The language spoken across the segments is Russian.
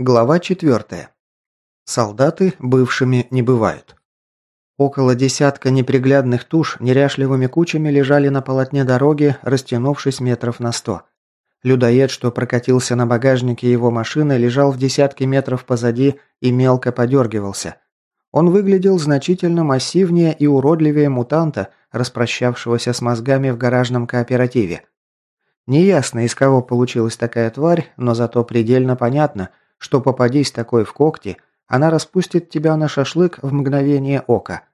Глава 4. Солдаты бывшими не бывают. Около десятка неприглядных туш неряшливыми кучами лежали на полотне дороги, растянувшись метров на сто. Людоед, что прокатился на багажнике его машины, лежал в десятке метров позади и мелко подергивался. Он выглядел значительно массивнее и уродливее мутанта, распрощавшегося с мозгами в гаражном кооперативе. Неясно, из кого получилась такая тварь, но зато предельно понятно – что попадись такой в когти, она распустит тебя на шашлык в мгновение ока.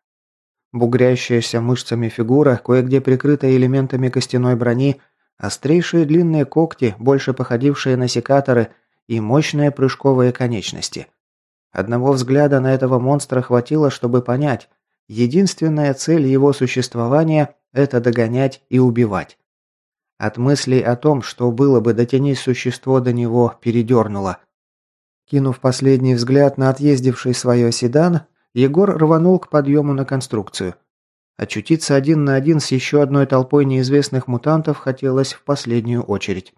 Бугрящаяся мышцами фигура, кое-где прикрытая элементами костяной брони, острейшие длинные когти, больше походившие на секаторы, и мощные прыжковые конечности. Одного взгляда на этого монстра хватило, чтобы понять, единственная цель его существования – это догонять и убивать. От мыслей о том, что было бы дотянись существо до него, передернуло. Кинув последний взгляд на отъездивший свое седан, Егор рванул к подъему на конструкцию. Очутиться один на один с еще одной толпой неизвестных мутантов хотелось в последнюю очередь.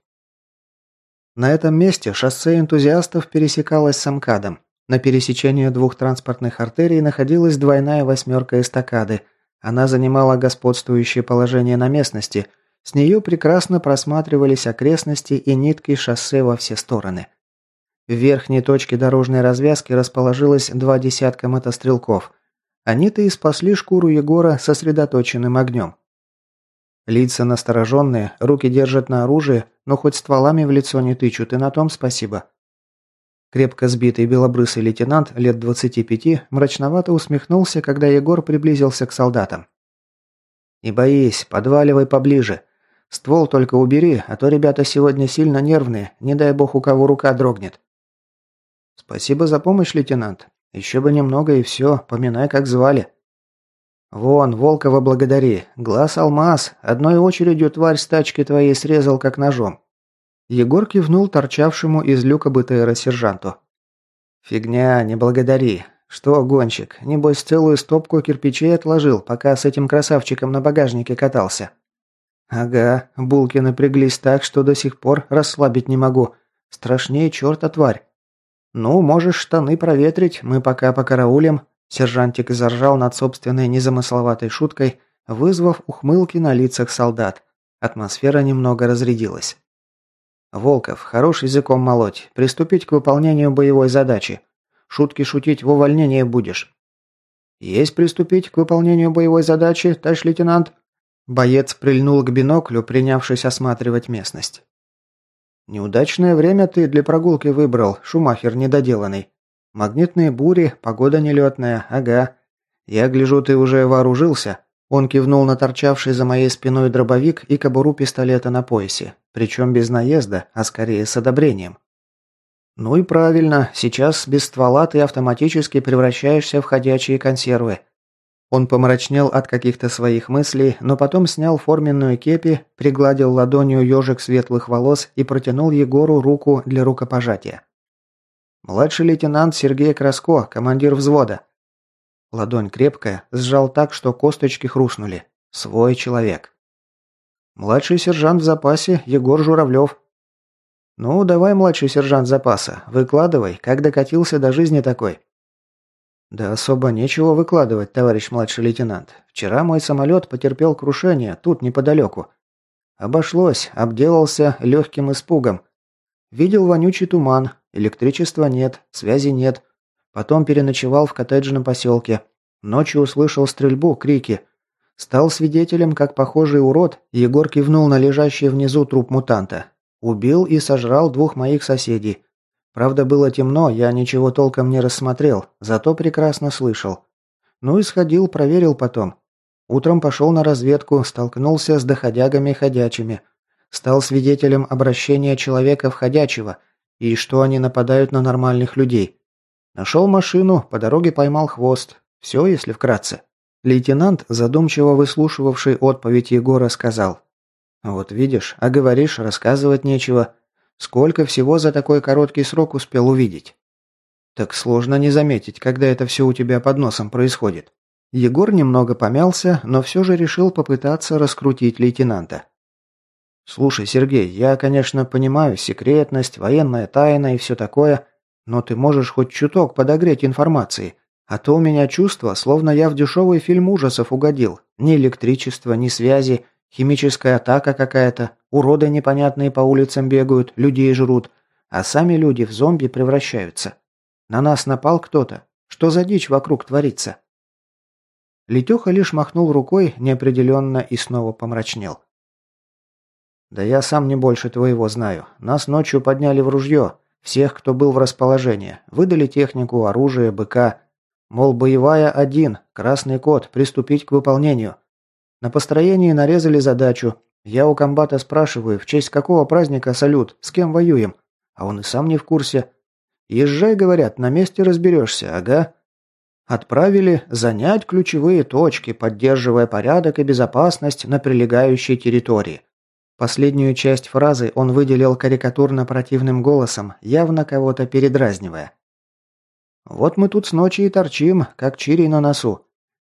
На этом месте шоссе энтузиастов пересекалось с Амкадом. На пересечении двух транспортных артерий находилась двойная восьмерка эстакады. Она занимала господствующее положение на местности. С нее прекрасно просматривались окрестности и нитки шоссе во все стороны. В верхней точке дорожной развязки расположилось два десятка мотострелков. Они-то и спасли шкуру Егора сосредоточенным огнем. Лица настороженные, руки держат на оружие, но хоть стволами в лицо не тычут, и на том спасибо. Крепко сбитый белобрысый лейтенант лет 25 мрачновато усмехнулся, когда Егор приблизился к солдатам. «Не боись, подваливай поближе. Ствол только убери, а то ребята сегодня сильно нервные, не дай бог у кого рука дрогнет». «Спасибо за помощь, лейтенант. Еще бы немного и все, поминай, как звали». «Вон, Волкова благодари. Глаз алмаз. Одной очередью тварь с тачки твоей срезал, как ножом». Егор кивнул торчавшему из люка БТРа сержанту. «Фигня, не благодари. Что, гонщик, небось целую стопку кирпичей отложил, пока с этим красавчиком на багажнике катался?» «Ага, булки напряглись так, что до сих пор расслабить не могу. Страшнее черта тварь. «Ну, можешь штаны проветрить, мы пока покараулим», сержантик заржал над собственной незамысловатой шуткой, вызвав ухмылки на лицах солдат. Атмосфера немного разрядилась. «Волков, хорош языком молоть. Приступить к выполнению боевой задачи. Шутки шутить в увольнении будешь». «Есть приступить к выполнению боевой задачи, товарищ лейтенант?» Боец прильнул к биноклю, принявшись осматривать местность. Неудачное время ты для прогулки выбрал, Шумахер недоделанный. Магнитные бури, погода нелетная, ага. Я гляжу, ты уже вооружился. Он кивнул на торчавший за моей спиной дробовик и кобуру пистолета на поясе. Причем без наезда, а скорее с одобрением. Ну и правильно, сейчас без ствола ты автоматически превращаешься в ходячие консервы. Он помрачнел от каких-то своих мыслей, но потом снял форменную кепи, пригладил ладонью ежик светлых волос и протянул Егору руку для рукопожатия. «Младший лейтенант Сергей Краско, командир взвода». Ладонь крепкая, сжал так, что косточки хрустнули. Свой человек. «Младший сержант в запасе Егор Журавлев». «Ну, давай, младший сержант запаса, выкладывай, как докатился до жизни такой». «Да особо нечего выкладывать, товарищ младший лейтенант. Вчера мой самолет потерпел крушение, тут неподалеку. Обошлось, обделался легким испугом. Видел вонючий туман, электричества нет, связи нет. Потом переночевал в коттеджном поселке. Ночью услышал стрельбу, крики. Стал свидетелем, как похожий урод, Егор кивнул на лежащий внизу труп мутанта. Убил и сожрал двух моих соседей. Правда, было темно, я ничего толком не рассмотрел, зато прекрасно слышал. Ну и сходил, проверил потом. Утром пошел на разведку, столкнулся с доходягами ходячими. Стал свидетелем обращения человека в ходячего, и что они нападают на нормальных людей. Нашел машину, по дороге поймал хвост. Все, если вкратце. Лейтенант, задумчиво выслушивавший отповедь Егора, сказал. «Вот видишь, а говоришь, рассказывать нечего. Сколько всего за такой короткий срок успел увидеть? Так сложно не заметить, когда это все у тебя под носом происходит. Егор немного помялся, но все же решил попытаться раскрутить лейтенанта. «Слушай, Сергей, я, конечно, понимаю секретность, военная тайна и все такое, Но ты можешь хоть чуток подогреть информации. А то у меня чувство, словно я в дешевый фильм ужасов угодил. Ни электричества, ни связи, химическая атака какая-то, уроды непонятные по улицам бегают, людей жрут, а сами люди в зомби превращаются. На нас напал кто-то. Что за дичь вокруг творится?» Летеха лишь махнул рукой неопределенно и снова помрачнел. «Да я сам не больше твоего знаю. Нас ночью подняли в ружье. Всех, кто был в расположении. Выдали технику, оружие, быка. Мол, боевая один, красный код, приступить к выполнению. На построении нарезали задачу. Я у комбата спрашиваю, в честь какого праздника салют, с кем воюем. А он и сам не в курсе. Езжай, говорят, на месте разберешься, ага. Отправили занять ключевые точки, поддерживая порядок и безопасность на прилегающей территории. Последнюю часть фразы он выделил карикатурно противным голосом, явно кого-то передразнивая. «Вот мы тут с ночи и торчим, как чири на носу.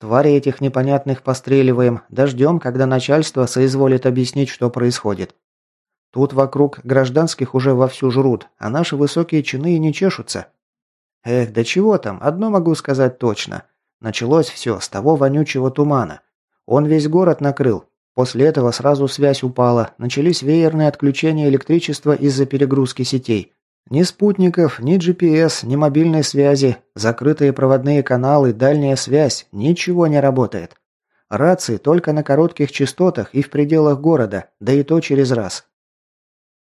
Твари этих непонятных постреливаем, дождем, когда начальство соизволит объяснить, что происходит. Тут вокруг гражданских уже вовсю жрут, а наши высокие чины и не чешутся. Эх, да чего там, одно могу сказать точно. Началось все с того вонючего тумана. Он весь город накрыл, После этого сразу связь упала, начались веерные отключения электричества из-за перегрузки сетей. Ни спутников, ни GPS, ни мобильной связи, закрытые проводные каналы, дальняя связь, ничего не работает. Рации только на коротких частотах и в пределах города, да и то через раз.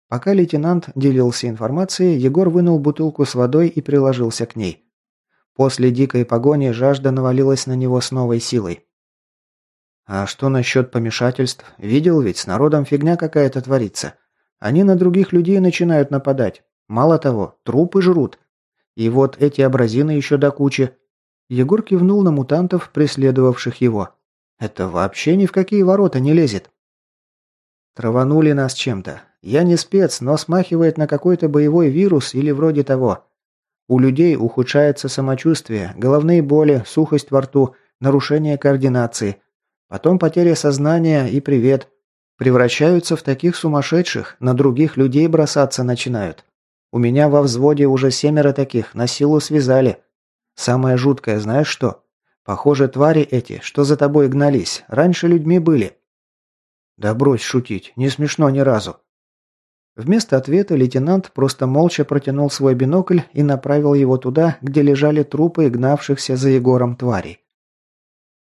Пока лейтенант делился информацией, Егор вынул бутылку с водой и приложился к ней. После дикой погони жажда навалилась на него с новой силой. А что насчет помешательств? Видел ведь, с народом фигня какая-то творится. Они на других людей начинают нападать. Мало того, трупы жрут. И вот эти абразины еще до кучи. Егор кивнул на мутантов, преследовавших его. Это вообще ни в какие ворота не лезет. Траванули нас чем-то. Я не спец, но смахивает на какой-то боевой вирус или вроде того. У людей ухудшается самочувствие, головные боли, сухость во рту, нарушение координации – Потом потеря сознания и привет. Превращаются в таких сумасшедших, на других людей бросаться начинают. У меня во взводе уже семеро таких, на силу связали. Самое жуткое, знаешь что? Похоже, твари эти, что за тобой гнались, раньше людьми были. Да брось шутить, не смешно ни разу. Вместо ответа лейтенант просто молча протянул свой бинокль и направил его туда, где лежали трупы гнавшихся за Егором тварей.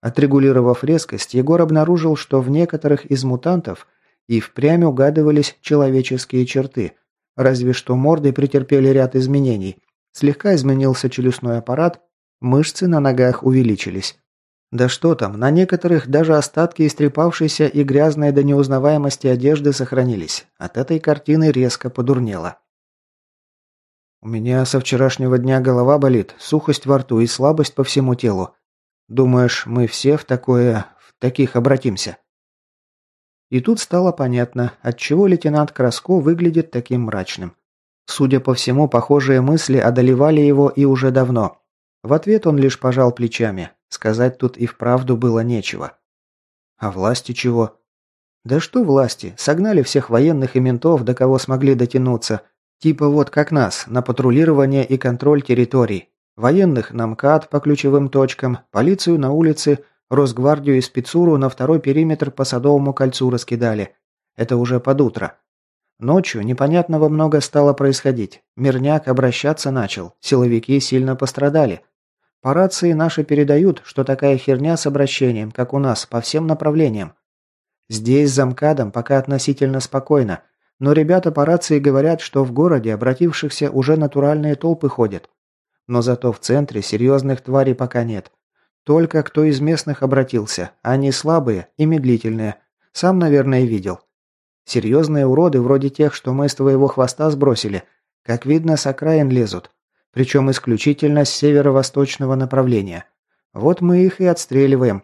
Отрегулировав резкость, Егор обнаружил, что в некоторых из мутантов и впрямь угадывались человеческие черты, разве что морды претерпели ряд изменений. Слегка изменился челюстной аппарат, мышцы на ногах увеличились. Да что там, на некоторых даже остатки истрепавшейся и грязной до неузнаваемости одежды сохранились. От этой картины резко подурнело. «У меня со вчерашнего дня голова болит, сухость во рту и слабость по всему телу. Думаешь, мы все в такое... в таких обратимся?» И тут стало понятно, отчего лейтенант Краско выглядит таким мрачным. Судя по всему, похожие мысли одолевали его и уже давно. В ответ он лишь пожал плечами. Сказать тут и вправду было нечего. А власти чего? Да что власти? Согнали всех военных и ментов, до кого смогли дотянуться. Типа вот как нас, на патрулирование и контроль территорий. Военных на МКАД по ключевым точкам, полицию на улице, Росгвардию и спецуру на второй периметр по Садовому кольцу раскидали. Это уже под утро. Ночью непонятного много стало происходить. Мирняк обращаться начал, силовики сильно пострадали. По рации наши передают, что такая херня с обращением, как у нас, по всем направлениям. Здесь за МКАДом пока относительно спокойно, но ребята по рации говорят, что в городе обратившихся уже натуральные толпы ходят. Но зато в центре серьезных тварей пока нет. Только кто из местных обратился. Они слабые и медлительные. Сам, наверное, видел. Серьезные уроды, вроде тех, что мы с твоего хвоста сбросили, как видно, с окраин лезут. Причем исключительно с северо-восточного направления. Вот мы их и отстреливаем.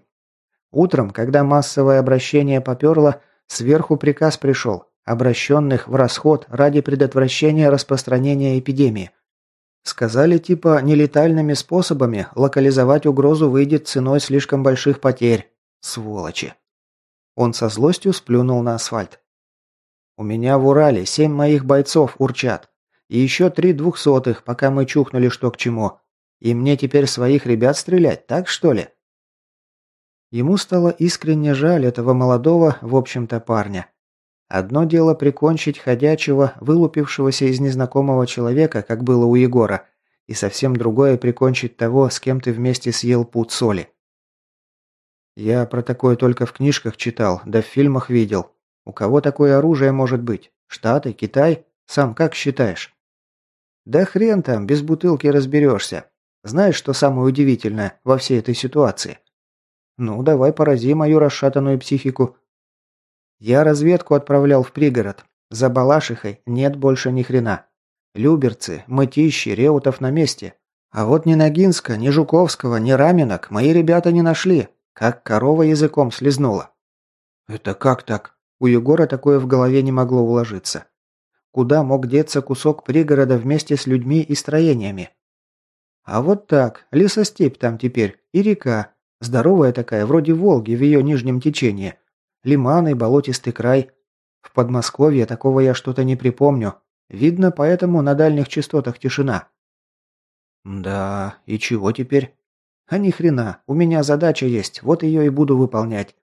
Утром, когда массовое обращение поперло, сверху приказ пришел. Обращенных в расход ради предотвращения распространения эпидемии. Сказали типа нелетальными способами локализовать угрозу выйдет ценой слишком больших потерь. Сволочи. Он со злостью сплюнул на асфальт. У меня в Урале семь моих бойцов урчат. И еще три двухсотых, пока мы чухнули что к чему. И мне теперь своих ребят стрелять, так что ли?» Ему стало искренне жаль этого молодого, в общем-то, парня. Одно дело прикончить ходячего, вылупившегося из незнакомого человека, как было у Егора, и совсем другое прикончить того, с кем ты вместе съел пуд соли. Я про такое только в книжках читал, да в фильмах видел. У кого такое оружие может быть? Штаты, Китай? Сам как считаешь? Да хрен там, без бутылки разберешься. Знаешь, что самое удивительное во всей этой ситуации? Ну, давай порази мою расшатанную психику. Я разведку отправлял в пригород. За Балашихой нет больше ни хрена. Люберцы, Мытищи, Реутов на месте. А вот ни Ногинска, ни Жуковского, ни Раменок мои ребята не нашли. Как корова языком слезнула. Это как так? У Егора такое в голове не могло уложиться. Куда мог деться кусок пригорода вместе с людьми и строениями? А вот так, лесостепь там теперь и река, Здоровая такая, вроде Волги в ее нижнем течении. Лиманы, болотистый край. В Подмосковье такого я что-то не припомню. Видно, поэтому на дальних частотах тишина. Да, и чего теперь? А ни хрена, у меня задача есть, вот ее и буду выполнять.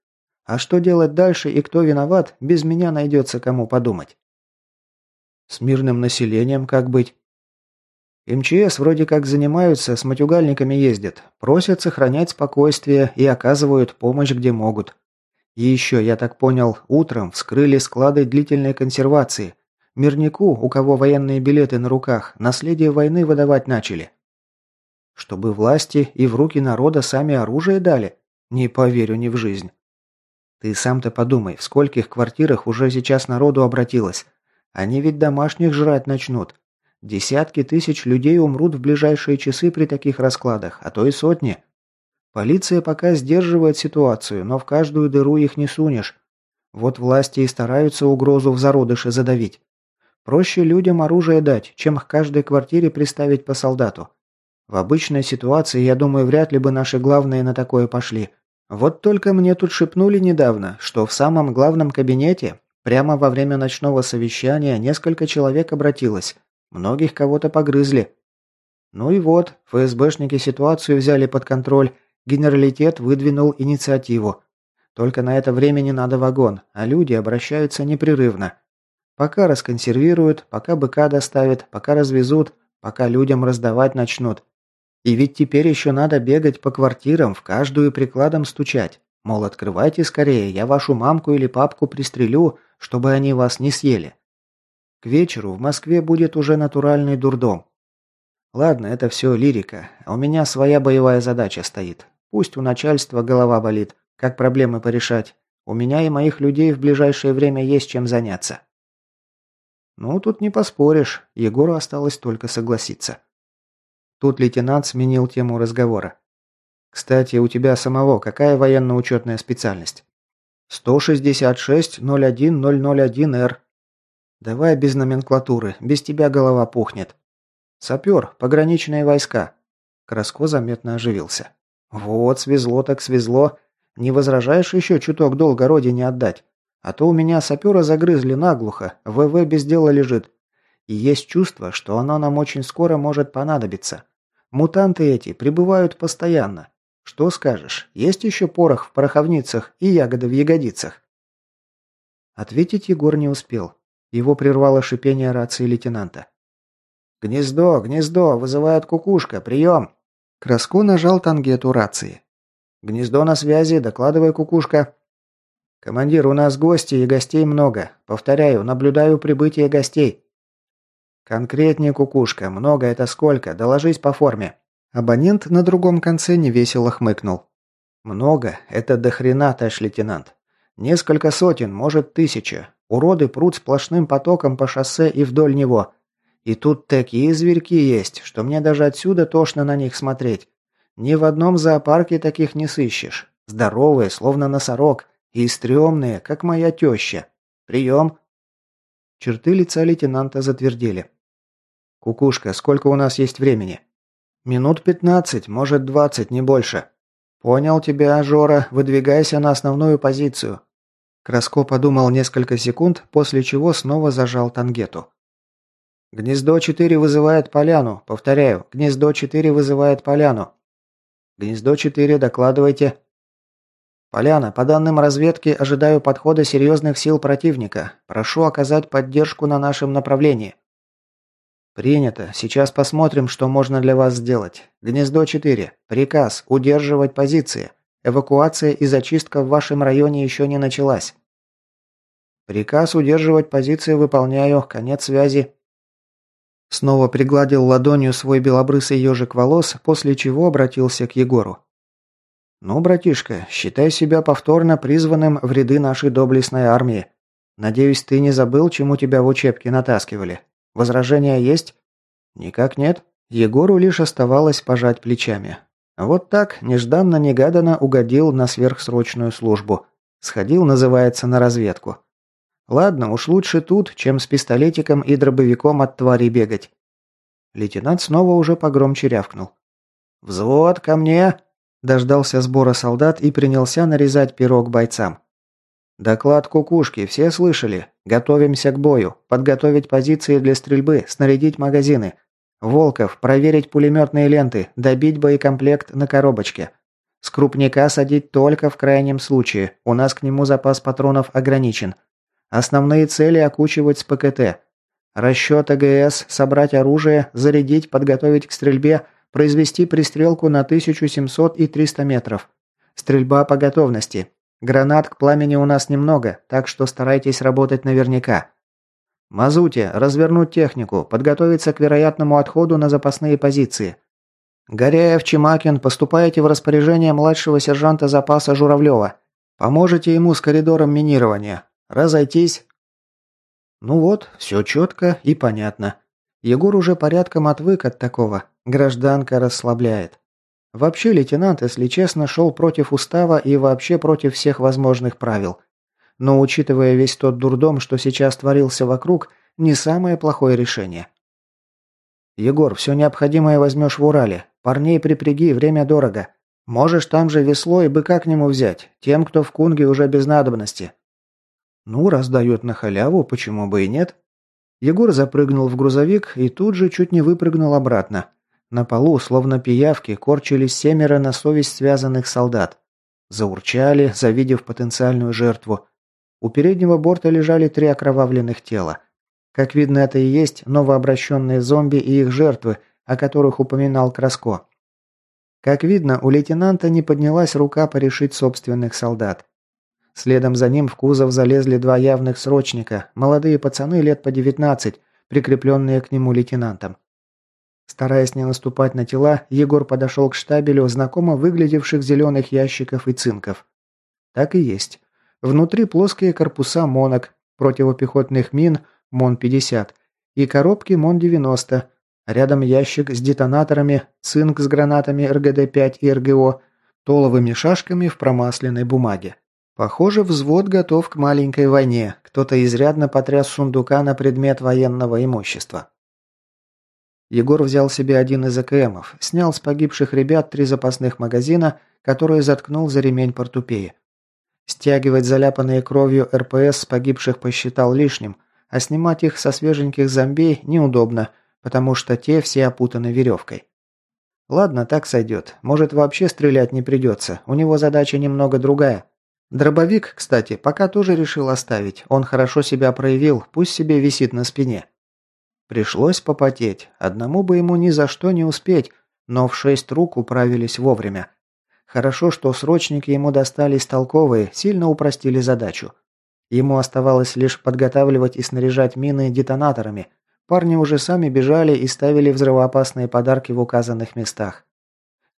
А что делать дальше и кто виноват, без меня найдется кому подумать. С мирным населением как быть? МЧС вроде как занимаются, с матюгальниками ездят, просят сохранять спокойствие и оказывают помощь где могут. И еще, я так понял, утром вскрыли склады длительной консервации. Мирнику, у кого военные билеты на руках, наследие войны выдавать начали. Чтобы власти и в руки народа сами оружие дали? Не поверю ни в жизнь. Ты сам-то подумай, в скольких квартирах уже сейчас народу обратилось. Они ведь домашних жрать начнут. Десятки тысяч людей умрут в ближайшие часы при таких раскладах, а то и сотни. Полиция пока сдерживает ситуацию, но в каждую дыру их не сунешь. Вот власти и стараются угрозу в зародыше задавить. Проще людям оружие дать, чем к каждой квартире приставить по солдату. В обычной ситуации, я думаю, вряд ли бы наши главные на такое пошли. Вот только мне тут шепнули недавно, что в самом главном кабинете, прямо во время ночного совещания, несколько человек обратилось. Многих кого-то погрызли. Ну и вот, ФСБшники ситуацию взяли под контроль, генералитет выдвинул инициативу. Только на это времени надо вагон, а люди обращаются непрерывно. Пока расконсервируют, пока быка доставят, пока развезут, пока людям раздавать начнут. И ведь теперь еще надо бегать по квартирам, в каждую прикладом стучать. Мол, открывайте скорее, я вашу мамку или папку пристрелю, чтобы они вас не съели. К вечеру в Москве будет уже натуральный дурдом. Ладно, это все лирика, а у меня своя боевая задача стоит. Пусть у начальства голова болит, как проблемы порешать. У меня и моих людей в ближайшее время есть чем заняться. Ну, тут не поспоришь, Егору осталось только согласиться. Тут лейтенант сменил тему разговора. «Кстати, у тебя самого какая военно-учетная специальность?» «166-01-001-Р», «Давай без номенклатуры, без тебя голова пухнет». «Сапер, пограничные войска». Краско заметно оживился. «Вот, свезло так свезло. Не возражаешь еще чуток долго родине отдать? А то у меня сапера загрызли наглухо, ВВ без дела лежит. И есть чувство, что оно нам очень скоро может понадобиться. Мутанты эти прибывают постоянно. Что скажешь, есть еще порох в пороховницах и ягоды в ягодицах?» Ответить Егор не успел. Его прервало шипение рации лейтенанта. «Гнездо, гнездо! Вызывает кукушка! Прием!» Краско нажал тангету рации. «Гнездо на связи, докладывай, кукушка». «Командир, у нас гости и гостей много. Повторяю, наблюдаю прибытие гостей». «Конкретнее, кукушка. Много это сколько? Доложись по форме». Абонент на другом конце невесело хмыкнул. «Много. Это до хрена, товарищ лейтенант. Несколько сотен, может, тысяча. Уроды прут сплошным потоком по шоссе и вдоль него. И тут такие зверьки есть, что мне даже отсюда тошно на них смотреть. Ни в одном зоопарке таких не сыщешь. Здоровые, словно носорог, и стрёмные, как моя теща. Прием. Черты лица лейтенанта затвердели. «Кукушка, сколько у нас есть времени?» «Минут пятнадцать, может двадцать, не больше». «Понял тебя, Жора. Выдвигайся на основную позицию. Краско подумал несколько секунд, после чего снова зажал тангету. Гнездо 4 вызывает поляну. Повторяю, гнездо 4 вызывает поляну. Гнездо 4, докладывайте. Поляна, по данным разведки, ожидаю подхода серьезных сил противника. Прошу оказать поддержку на нашем направлении. Принято. Сейчас посмотрим, что можно для вас сделать. Гнездо 4. Приказ удерживать позиции. Эвакуация и зачистка в вашем районе еще не началась. Приказ удерживать позиции выполняю. Конец связи. Снова пригладил ладонью свой белобрысый ежик волос, после чего обратился к Егору. «Ну, братишка, считай себя повторно призванным в ряды нашей доблестной армии. Надеюсь, ты не забыл, чему тебя в учебке натаскивали. Возражения есть?» «Никак нет». Егору лишь оставалось пожать плечами. Вот так, нежданно-негаданно угодил на сверхсрочную службу. Сходил, называется, на разведку. Ладно, уж лучше тут, чем с пистолетиком и дробовиком от твари бегать. Лейтенант снова уже погромче рявкнул. «Взвод, ко мне!» Дождался сбора солдат и принялся нарезать пирог бойцам. «Доклад кукушки, все слышали? Готовимся к бою. Подготовить позиции для стрельбы, снарядить магазины. Волков, проверить пулеметные ленты, добить боекомплект на коробочке. С крупника садить только в крайнем случае. У нас к нему запас патронов ограничен. Основные цели окучивать с ПКТ. Расчет АГС, собрать оружие, зарядить, подготовить к стрельбе, произвести пристрелку на 1700 и 300 метров. Стрельба по готовности. Гранат к пламени у нас немного, так что старайтесь работать наверняка. Мазуте, развернуть технику, подготовиться к вероятному отходу на запасные позиции. Горяев, Чемакин, поступаете в распоряжение младшего сержанта запаса Журавлева. Поможете ему с коридором минирования. Разойтись. Ну вот, все четко и понятно. Егор уже порядком отвык от такого. Гражданка расслабляет. Вообще лейтенант, если честно, шел против устава и вообще против всех возможных правил. Но учитывая весь тот дурдом, что сейчас творился вокруг, не самое плохое решение. «Егор, все необходимое возьмешь в Урале. Парней припряги, время дорого. Можешь там же весло и быка к нему взять. Тем, кто в Кунге, уже без надобности. Ну, раз дает на халяву, почему бы и нет? Егор запрыгнул в грузовик и тут же чуть не выпрыгнул обратно. На полу, словно пиявки, корчились семеро на совесть связанных солдат. Заурчали, завидев потенциальную жертву. У переднего борта лежали три окровавленных тела. Как видно, это и есть новообращенные зомби и их жертвы, о которых упоминал Краско. Как видно, у лейтенанта не поднялась рука порешить собственных солдат. Следом за ним в кузов залезли два явных срочника, молодые пацаны лет по 19, прикрепленные к нему лейтенантом. Стараясь не наступать на тела, Егор подошел к штабелю знакомо выглядевших зеленых ящиков и цинков. Так и есть. Внутри плоские корпуса «Монок», противопехотных мин «Мон-50» и коробки «Мон-90». Рядом ящик с детонаторами, цинк с гранатами РГД-5 и РГО, толовыми шашками в промасленной бумаге. Похоже, взвод готов к маленькой войне. Кто-то изрядно потряс сундука на предмет военного имущества. Егор взял себе один из АКМов, снял с погибших ребят три запасных магазина, которые заткнул за ремень портупеи. Стягивать заляпанные кровью РПС с погибших посчитал лишним, а снимать их со свеженьких зомбей неудобно, потому что те все опутаны веревкой. Ладно, так сойдет. Может, вообще стрелять не придется. У него задача немного другая. Дробовик, кстати, пока тоже решил оставить. Он хорошо себя проявил, пусть себе висит на спине. Пришлось попотеть. Одному бы ему ни за что не успеть, но в шесть рук управились вовремя. Хорошо, что срочники ему достались толковые, сильно упростили задачу. Ему оставалось лишь подготавливать и снаряжать мины детонаторами. Парни уже сами бежали и ставили взрывоопасные подарки в указанных местах.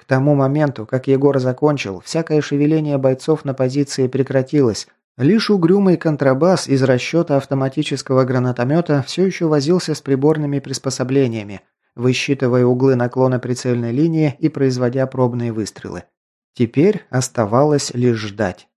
К тому моменту, как Егор закончил, всякое шевеление бойцов на позиции прекратилось. Лишь угрюмый контрабас из расчета автоматического гранатомета все еще возился с приборными приспособлениями, высчитывая углы наклона прицельной линии и производя пробные выстрелы. Теперь оставалось лишь ждать.